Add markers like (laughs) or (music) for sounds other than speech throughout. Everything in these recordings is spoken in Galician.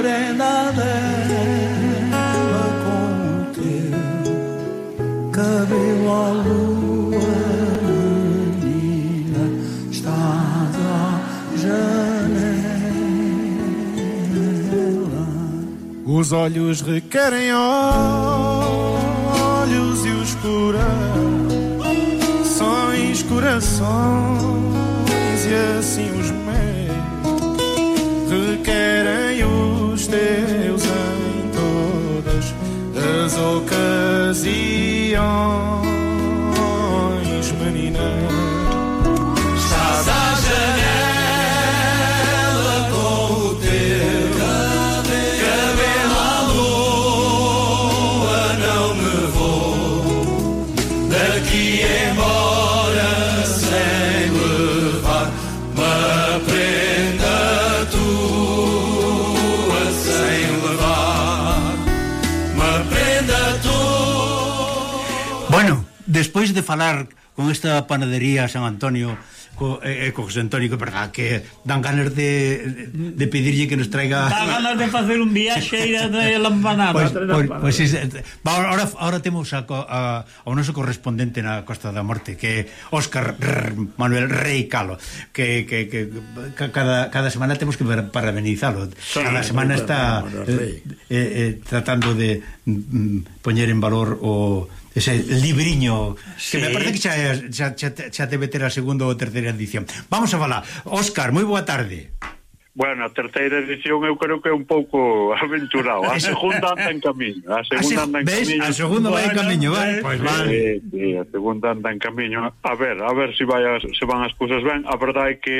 prenda dela com o teu cabelo à lua menina estás à janela os olhos requerem olhos e os corações corações e assim os meus ocasiões, menina. Estás à janela com o teu cabelo à lua, não me vou daqui embora sem levar uma prenda despois de falar con esta panadería San Antonio co, e, e co José Antonio, que verdad que dan ganas de, de pedirlle que nos traiga... Dan ganas de facer un viaxe e de (laughs) lampanada. Pois, pois, pois is, ahora, ahora temos a, a, a noso correspondente na Costa da Morte, que Óscar Manuel Rey Calo, que, que, que cada, cada semana temos que parabenizalo. Cada semana está eh, eh, eh, tratando de mm, mm, poñer en valor o ese libriño sí. que me parece que xa, xa, xa, xa debe ter a segunda ou terceira terceira edición. Vamos a falar. Óscar, moi boa tarde. Bueno, a terceira edición eu creo que é un pouco (laughs) aventurado. A segunda anda en camiño. A segunda anda en ¿ves? camiño. A segunda vai en camiño, vale. Eh, pois vale. Eh, eh, a segunda anda en camiño. A ver, a ver se si vai se van as cousas ben. A verdade é que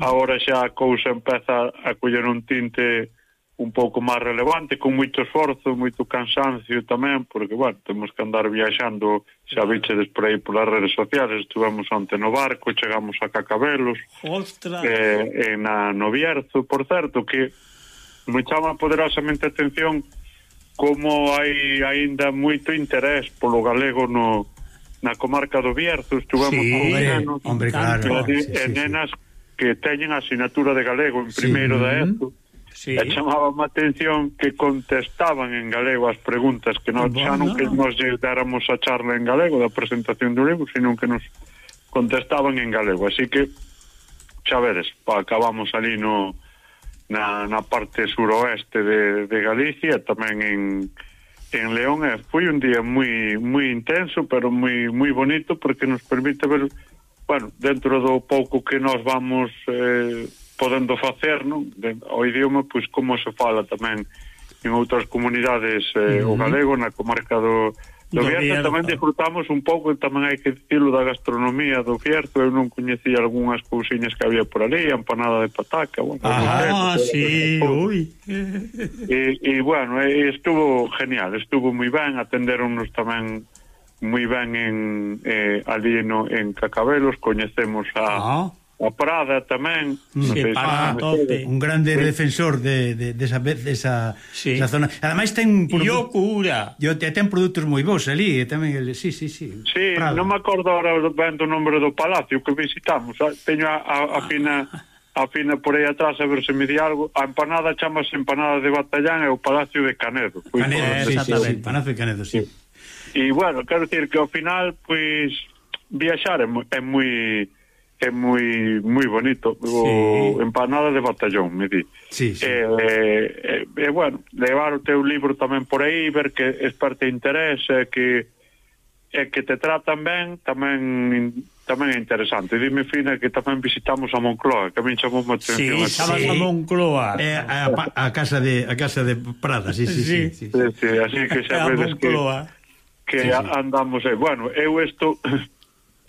agora xa a cousa empeza a coller un tinte un pouco máis relevante, con moito esforzo, moito cansancio tamén, porque, bueno, temos que andar viaxando, xa bichedes por aí polas redes sociales, estuvemos onte no barco, chegamos a Cacabelos, eh, eh en a, no Bierzo, por certo, que me chama poderosamente a atención como hai aínda moito interés polo galego no na comarca do Bierzo, estuvemos sí, con nenos, hombre, claro, e, sí, e nenas sí. que teñen a asignatura de galego en primeiro sí. da ESO, sí. e chamábame a atención que contestaban en galego as preguntas que non xa non que nos dáramos a charla en galego da presentación do libro, sino que nos contestaban en galego, así que xa veres, pa, acabamos ali no na, na parte suroeste de, de Galicia, tamén en en León e foi un día moi moi intenso, pero moi moi bonito porque nos permite ver bueno, dentro do pouco que nós vamos eh, podendo facer, non? De, o idioma, pois, como se fala tamén en outras comunidades eh, o galego, na comarca do, do, do Bierzo, tamén disfrutamos un pouco, tamén hai que dicilo da gastronomía do Bierzo, eu non coñecía algunhas cousiñas que había por ali, empanada de pataca, bueno, ah, Bierzo, sí, ui. E, e, bueno, estuvo genial, estuvo moi ben, atenderonnos tamén moi ben en eh, ali no, en Cacabelos, coñecemos a... Ah a Prada tamén. Mm. Sí, de, para, tope. un grande sí. defensor de, de, de, esa, de esa, sí. esa zona. Ademais ten Iocura yo, ten produtos moi bons ali tamén el, sí, sí, sí, sí Prada. non me acordo ahora ben do nome do palacio que visitamos. Ah, teño a, a, a fina a fina por aí atrás a ver se me di algo. A empanada chamase empanada de Batallán e o palacio de Canedo. Fui Canedo, sí, sí, sí, de Canedo, sí. E bueno, quero dicir que ao final pois pues, viaxar é moi é moi moi bonito o empanada de batallón me di sí, sí. E, e, e bueno levar o teu libro tamén por aí ver que es parte de interés e que e que te tratan ben tamén tamén é interesante dime Fina que tamén visitamos a Moncloa que a min chamou moito sí, atención sí. a Moncloa eh, a, a, casa de a casa de Prada sí, sí, sí, sí, sí. sí, sí. así que xa (laughs) vedes que, que sí, sí. andamos eh. bueno eu isto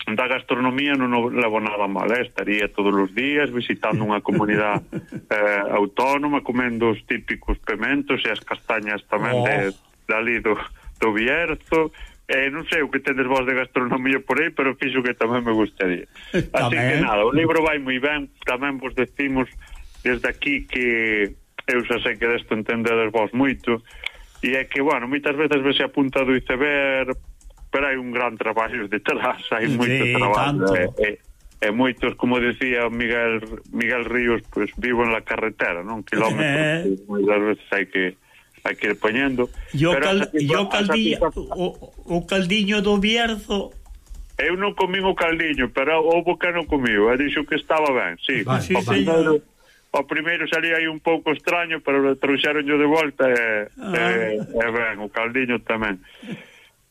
da gastronomía non o levo nada mal, eh? estaría todos os días visitando unha comunidade (laughs) eh, autónoma, comendo os típicos pementos e as castañas tamén oh. de, de ali do, do Bierzo, eh, non sei o que tendes vos de gastronomía por aí, pero fixo que tamén me gustaría. (laughs) Así tamén. que nada, o libro vai moi ben, tamén vos decimos desde aquí que eu xa sei que desto entendedes vos moito, e é que, bueno, moitas veces vese a punta do iceberg, pero hai un gran traballo detrás, hai sí, moito traballo. E, e, e moitos, como decía Miguel Miguel Ríos, pues, vivo en la carretera, non? Kilómetros, eh. moitas veces hai que hai que ir poñendo. Yo, cal, yo caldi, o, o caldiño do Bierzo Eu non comín o caldiño, pero houve que non comiu, e dixo que estaba ben, sí. Vale, sí, o, primeiro, o primeiro salía aí un pouco extraño, pero trouxeronlle de volta e, ah. e, e ben, o caldiño tamén.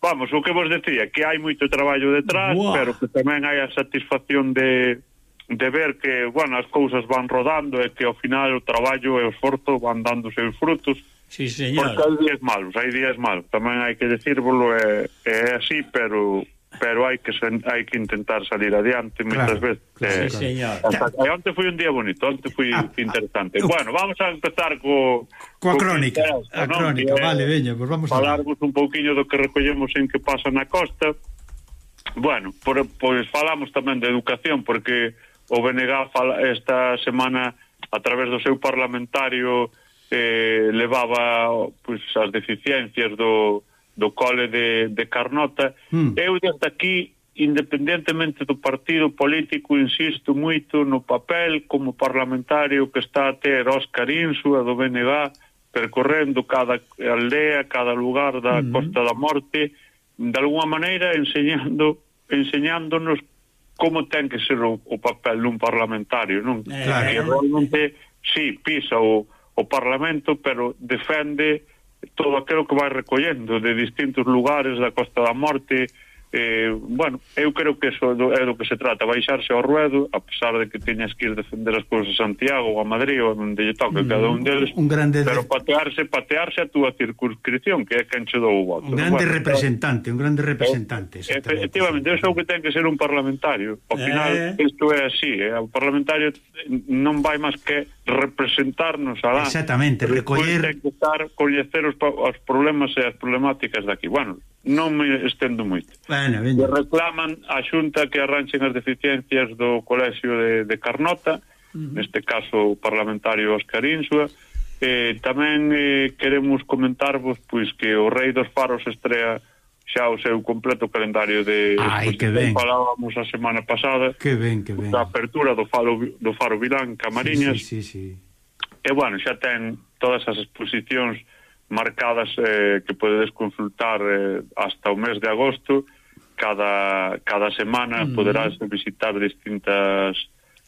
Vamos, o que vos decía, que hai moito traballo detrás, Buah. pero que tamén hai a satisfacción de, de ver que, bueno, as cousas van rodando e que ao final o traballo e o esforzo van dando seus frutos. Sí, señor. Porque hai días malos, hai días malos, tamén hai que decírvolo, é, é así, pero pero hai que hai que intentar salir adiante moitas claro, veces. Claro, eh, sí, señor. Hasta, e onte foi un día bonito, onte foi ah, ah interesante. Ah, bueno, vamos a empezar co coa co crónica, a non, crónica, que, vale, veña, pues vamos falarvos a un pouquiño do que recollemos en que pasa na costa. Bueno, por, pois falamos tamén de educación porque o BNG fala, esta semana a través do seu parlamentario eh, levaba pois, as deficiencias do, do cole de, de Carnota. Mm. Eu desde aquí, independentemente do partido político, insisto moito no papel como parlamentario que está a ter Óscar Insua do BNG, percorrendo cada aldea, cada lugar da mm -hmm. Costa da Morte, de alguna maneira enseñando enseñándonos como ten que ser o, o papel dun parlamentario, non? Eh, claro. Que realmente, sí, pisa o, o Parlamento, pero defende todo aquilo que vai recollendo de distintos lugares da Costa da Morte, eh, bueno, eu creo que eso do, é do que se trata, baixarse ao ruedo a pesar de que teñas que ir defender as cousas a Santiago ou a Madrid ou onde lle toque mm, cada un mm, deles, un grande pero patearse patearse a túa circunscripción que é quen che dou o voto. Un grande bueno, representante un grande representante. Efectivamente, eso é o que ten que ser un parlamentario ao final, eh... isto é así, eh? o parlamentario non vai máis que representarnos alá. Exactamente, recoller... Estar, coñecer os, os problemas e as problemáticas daqui. Bueno, non me estendo moito. Bueno, ben. Reclaman a xunta que arranxen as deficiencias do colexio de, de Carnota, uh -huh. neste caso o parlamentario Óscar Insua, eh, tamén eh, queremos comentarvos pois que o Rei dos Faros estrea xa o seu completo calendario de Ai, pues, que ben. falábamos a semana pasada. Que ben, que ben. Da apertura do faro do Faro Vilán Camariñas. Sí, sí, sí, sí. E bueno, xa ten todas as exposicións marcadas eh, que podedes consultar eh, hasta o mes de agosto. Cada cada semana mm. poderás visitar distintas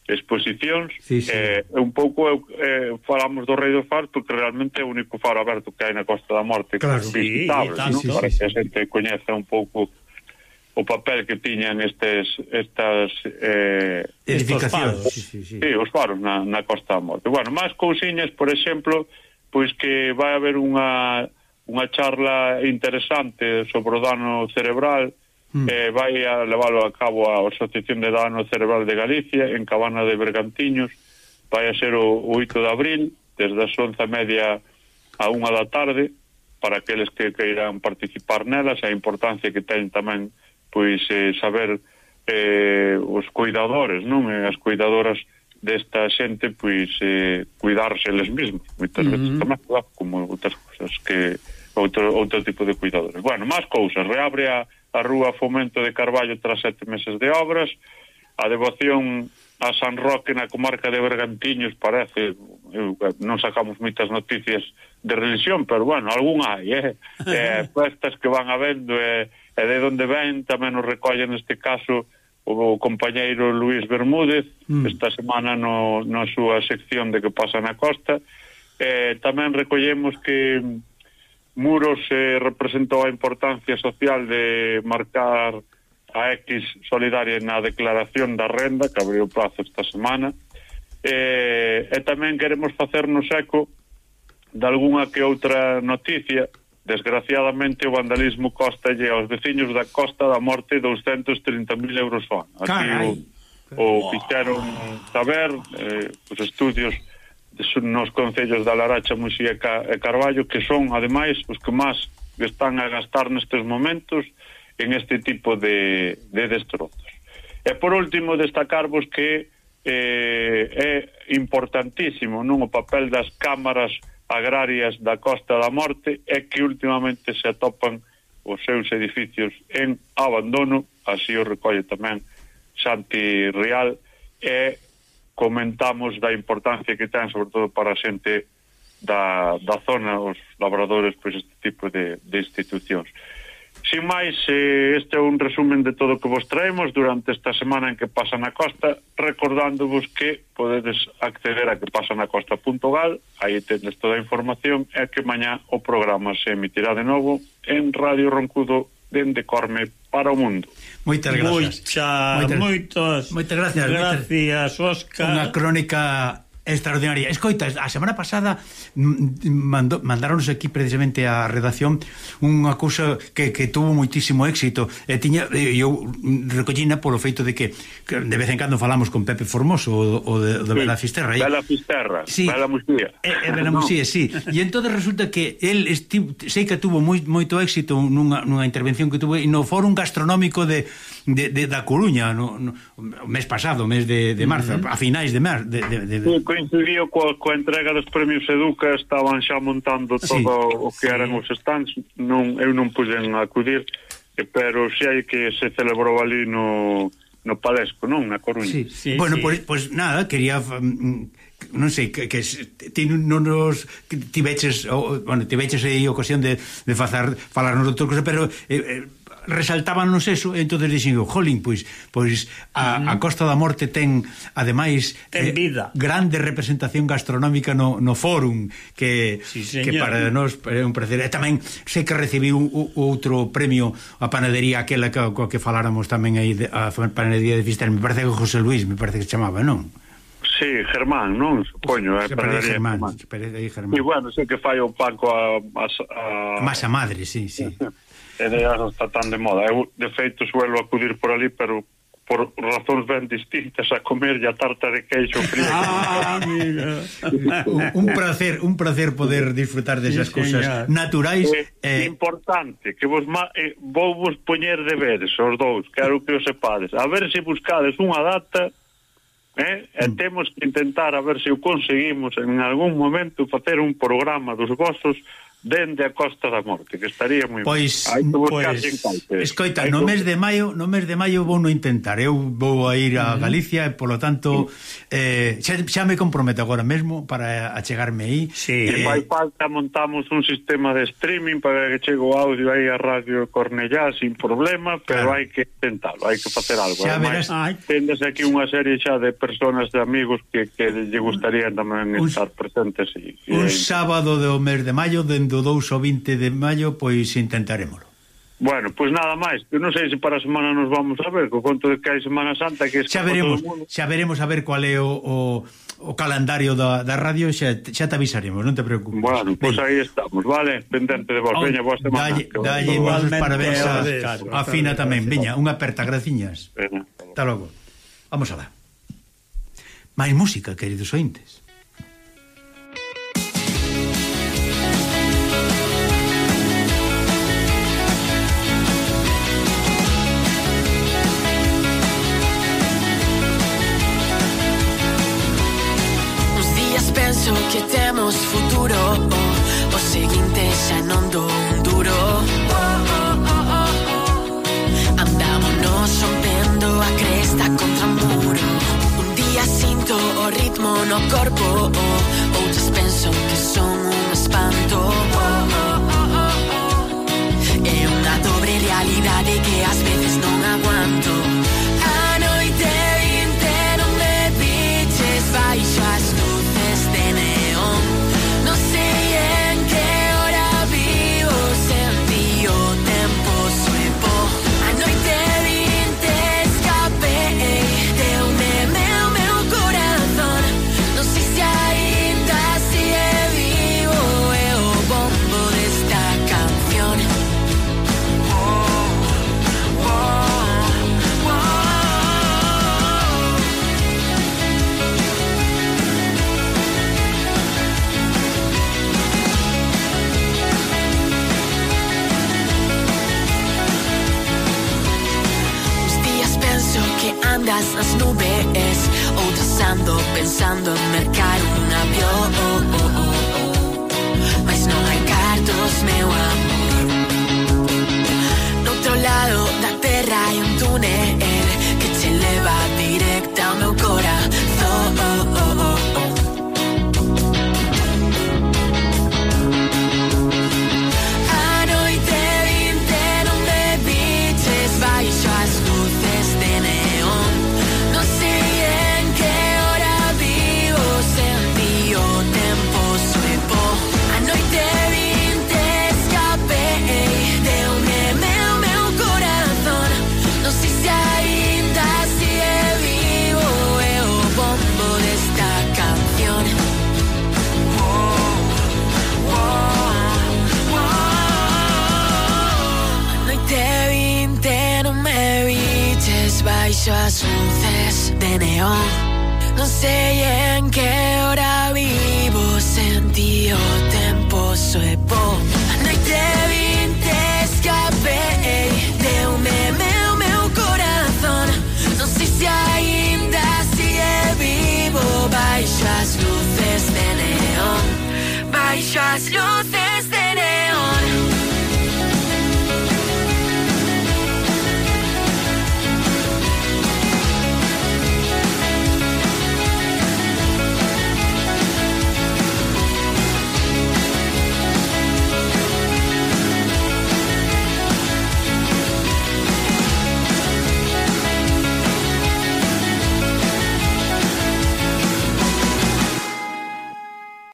exposicións sí, sí. Eh, un pouco eh, falamos do Rei do Faro porque realmente é o único faro aberto que hai na Costa da Morte claro, sí, visitable tal, ¿no? sí, para sí, que a xente coñeza un pouco o papel que tiñan estes estas eh, edificacións sí, sí, sí. sí, os faros na, na Costa da Morte bueno, máis cousiñas, por exemplo pois que vai haber unha unha charla interesante sobre o dano cerebral mm. eh, vai a leválo a cabo a Asociación de Dano Cerebral de Galicia en Cabana de Bergantiños. Vai a ser o, o 8 de abril desde as 11:30 a 1 da tarde para aqueles que queiran participar nelas. A importancia que ten tamén pois eh, saber eh, os cuidadores non? E as cuidadoras desta xente pois eh, cuidarse eles mesmos moitas veces tamén como outras cousas que outro, outro tipo de cuidadores. Bueno, máis cousas, reabre a a Rúa Fomento de Carballo tras sete meses de obras, a devoción a San Roque na comarca de Bergantiños parece, eu, eh, non sacamos moitas noticias de religión, pero bueno, algún hai, eh? (laughs) eh festas que van habendo, e, eh, e de onde ven tamén nos recolle neste caso o compañeiro Luis Bermúdez mm. esta semana no, na súa sección de que pasa na costa eh, tamén recollemos que Muros eh, representou a importancia social de marcar a X solidaria na declaración da renda, que abriu plazo esta semana, eh, e tamén queremos facernos eco de algunha que outra noticia desgraciadamente o vandalismo costalle aos veciños da costa da morte 230.000 euros ao ano. Aquí Carai. o, o fixeron saber eh, os estudios nos concellos da Laracha, Muxía e Carballo, que son, ademais, os que máis están a gastar nestes momentos en este tipo de, de destrozos. E, por último, destacarvos que eh, é importantísimo non o papel das cámaras agrarias da Costa da Morte é que últimamente se atopan os seus edificios en abandono, así o recolle tamén Santi Real, é comentamos da importancia que ten, sobre todo para a xente da, da zona, os labradores, pois este tipo de, de institucións. Sin máis, eh, este é un resumen de todo o que vos traemos durante esta semana en que pasa na costa, recordándovos que podedes acceder a que pasa na costa.gal, aí tendes toda a información, e que mañá o programa se emitirá de novo en Radio Roncudo dende Corme para o mundo. Moitas gracias. Moitas, moitas, moitas gracias. Gracias, Óscar. Unha crónica Extraordinaria. Escoita, a semana pasada mando, mandaronos aquí precisamente a redacción unha cousa que, que tuvo moitísimo éxito e tiña, eu recollina polo feito de que, que de vez en cando falamos con Pepe Formoso o, o de, de sí, Bela Fisterra. Bela Fisterra, sí, Bela Muxía. E, e Bela Muxía, no. sí. E entón resulta que el estivo, sei que tuvo moi, moito éxito nunha, nunha intervención que tuvo no Fórum Gastronómico de, de, de da Coruña no, no, o mes pasado, o mes de, de marzo, uh -huh. a finais de marzo. De, de, de, de, coincidiu coa, coa entrega dos premios Educa estaban xa montando todo sí, o que sí. eran os stands non, eu non puxen acudir pero si hai que se celebrou ali no, no Palesco, non? Na Coruña. Sí, sí, bueno, sí. pois pues, pues, nada, quería mm, non sei, que, que ti non nos tiveches, bueno, tiveches aí ocasión de, de facer falarnos de outra cousa, pero eh, eh resaltábanos eso e entón dixen, jolín, pois, pois a, a Costa da Morte ten ademais ten eh, vida. Grande representación gastronómica no, no fórum que, sí, que para nós é un placer. E tamén sei que recibiu outro premio a panadería aquela que, coa que faláramos tamén aí de, a panadería de Fister, me parece que José Luis, me parece que se chamaba, non? Sí, Germán, non? Supoño, eh, é panadería Germán. Germán. E bueno, sei que fai o pan coa a, a... masa madre, sí, sí. (laughs) e de está tan de moda. Eu, de feito, suelo acudir por ali, pero por razóns ben distintas a comer e a tarta de queixo frío. (laughs) Ah, ah, ah mira. un placer, un placer poder disfrutar desas sí, cousas naturais. É eh, eh... importante que vos ma... eh, vou vos poñer deberes os dous, quero que os sepades. A ver se buscades unha data eh? e mm. temos que intentar a ver se o conseguimos en algún momento facer un programa dos vosos dende a Costa da Morte, que estaría moi Pois, pois escoita, no mes de maio, no mes de maio vou no intentar. Eu vou a ir a Galicia e polo tanto eh, xa, xa me comprometo agora mesmo para achegarme aí. Sí. Eh, vai falta montamos un sistema de streaming para que chegue o audio aí a Radio Cornellá sin problema, pero claro. hai que intentalo, hai que facer algo. Xa Ademais, verás... tendes aquí unha serie xa de personas de amigos que, que lle gustaría tamén un, estar presentes. E, un sábado do mes de maio dende do 2 ao 20 de maio, pois intentaremoslo. Bueno, pois pues nada máis, que non sei se para a semana nos vamos a ver, co conto de que hai Semana Santa que xa veremos, xa veremos a ver cual é o, o, o calendario da, da radio, xa, xa te avisaremos, non te preocupes. Bueno, pois pues aí estamos, vale? Pendente de vos, oh, veña, boa semana. Dalle, dalle vos parabéns a, a Fina tamén, veña, unha aperta, graciñas. Hasta logo. Vamos alá. Máis música, queridos ointes. que temos futuro. O seguinte xa non dou un duro. Andámonos rompendo a cresta contra o muro. Un día sinto o ritmo no corpo. Outras penso que son un espanto. las luces de neón. No sé en qué hora vivo, sentido, tempo, suepo. Noite 20 escapei, deu-me meu, meu corazón. Non sei se ainda si é vivo, baixo as luces de neón. Baixo as luces de